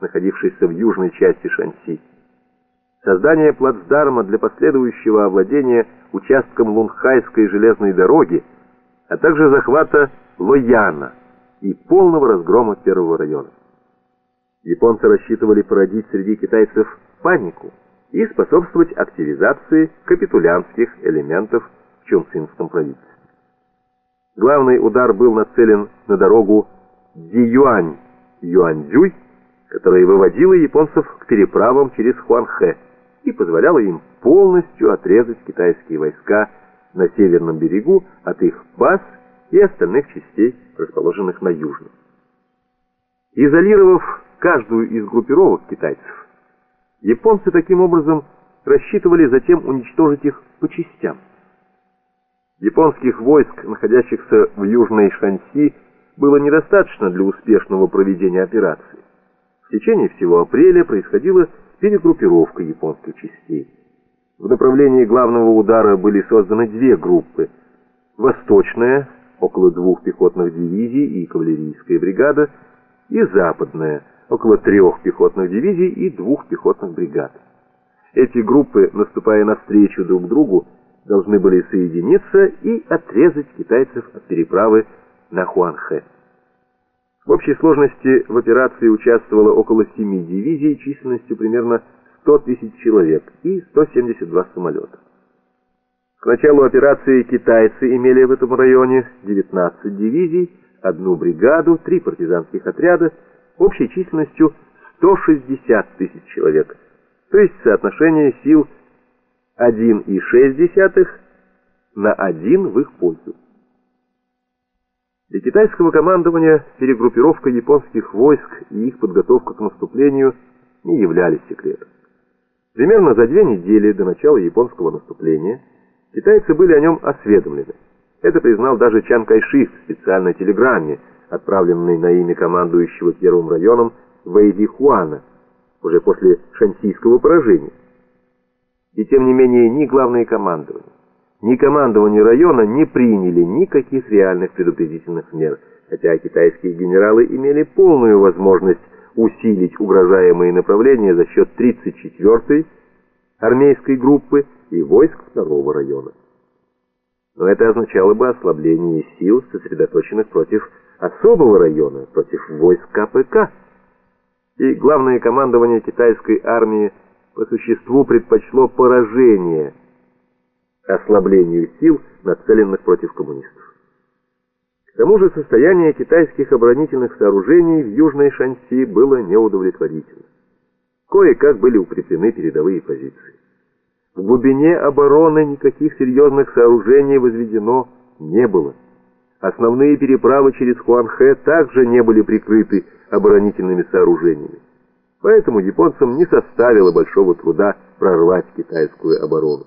находившийся в южной части Шанси. Создание плацдарма для последующего овладения участком Лунхайской железной дороги, а также захвата Лояна и полного разгрома первого района. Японцы рассчитывали породить среди китайцев панику и способствовать активизации капитулянских элементов в Чунцинском правительстве. Главный удар был нацелен на дорогу Диюань-Юаньцзюй, которая выводила японцев к переправам через Хуанхэ и позволяла им полностью отрезать китайские войска на северном берегу от их баз и остальных частей, расположенных на южном. Изолировав каждую из группировок китайцев, японцы таким образом рассчитывали затем уничтожить их по частям. Японских войск, находящихся в Южной Шанси, было недостаточно для успешного проведения операции. В течение всего апреля происходила перегруппировка японских частей. В направлении главного удара были созданы две группы. Восточная, около двух пехотных дивизий и кавалерийская бригада, и западная, около трех пехотных дивизий и двух пехотных бригад. Эти группы, наступая навстречу друг другу, должны были соединиться и отрезать китайцев от переправы на Хуанхэ. В общей сложности в операции участвовало около семи дивизий численностью примерно 100 тысяч человек и 172 самолета. К началу операции китайцы имели в этом районе 19 дивизий, одну бригаду, три партизанских отряда, общей численностью 160 тысяч человек, то есть соотношение сил 1,6 на 1 в их пользу. Для китайского командования перегруппировка японских войск и их подготовка к наступлению не являлись секретом. Примерно за две недели до начала японского наступления китайцы были о нем осведомлены. Это признал даже Чан Кайши в специальной телеграмме, отправленной на имя командующего первым районом Вэйди Хуана, уже после шансийского поражения. И тем не менее ни главное командование, ни командование района не приняли никаких реальных предупредительных мер, хотя китайские генералы имели полную возможность усилить угрожаемые направления за счет 34-й армейской группы и войск второго района. Но это означало бы ослабление сил, сосредоточенных против особого района, против войск КПК. И главное командование китайской армии по существу предпочло поражение ослаблению сил, нацеленных против коммунистов. К тому же состояние китайских оборонительных сооружений в Южной Шанси было неудовлетворительно. Кое-как были укреплены передовые позиции. В глубине обороны никаких серьезных сооружений возведено не было. Основные переправы через Хуанхэ также не были прикрыты оборонительными сооружениями. Поэтому японцам не составило большого труда прорвать китайскую оборону.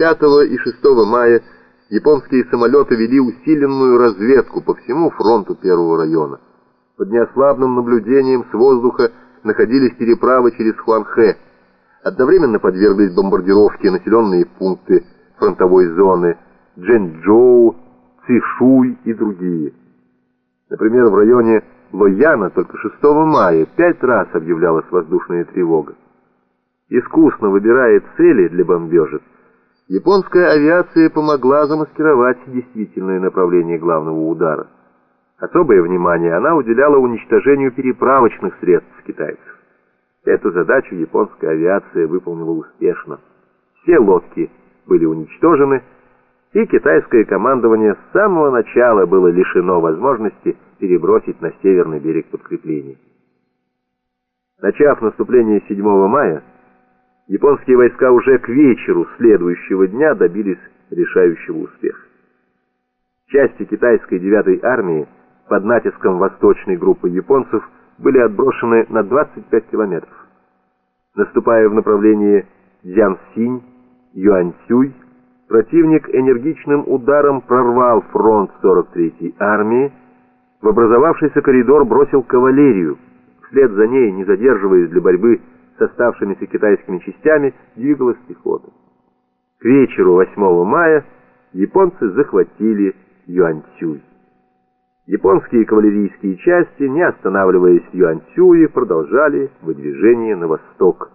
5 и 6 мая японские самолеты вели усиленную разведку по всему фронту первого района. Под неослабным наблюдением с воздуха находились переправы через Хуанхэ. Одновременно подверглись бомбардировке населенные пункты фронтовой зоны Джэньчжоу, Цишуй и другие. Например, в районе Лояна только 6 мая пять раз объявлялась воздушная тревога. Искусно выбирая цели для бомбежек, японская авиация помогла замаскировать действительное направление главного удара. Особое внимание она уделяла уничтожению переправочных средств китайцев. Эту задачу японская авиация выполнила успешно. Все лодки были уничтожены, и китайское командование с самого начала было лишено возможности перебросить на северный берег подкрепления. Начав наступление 7 мая, японские войска уже к вечеру следующего дня добились решающего успеха. Части китайской 9-й армии под натиском восточной группы японцев были отброшены на 25 километров. Наступая в направлении Дзянсинь, Юаньцюй, противник энергичным ударом прорвал фронт 43-й армии, в образовавшийся коридор бросил кавалерию. Вслед за ней, не задерживаясь для борьбы с оставшимися китайскими частями, двигалась пехота. К вечеру 8 мая японцы захватили Юаньцюй. Японские кавалерийские части, не останавливаясь в Юаньцюе, продолжали выдвижение на восток.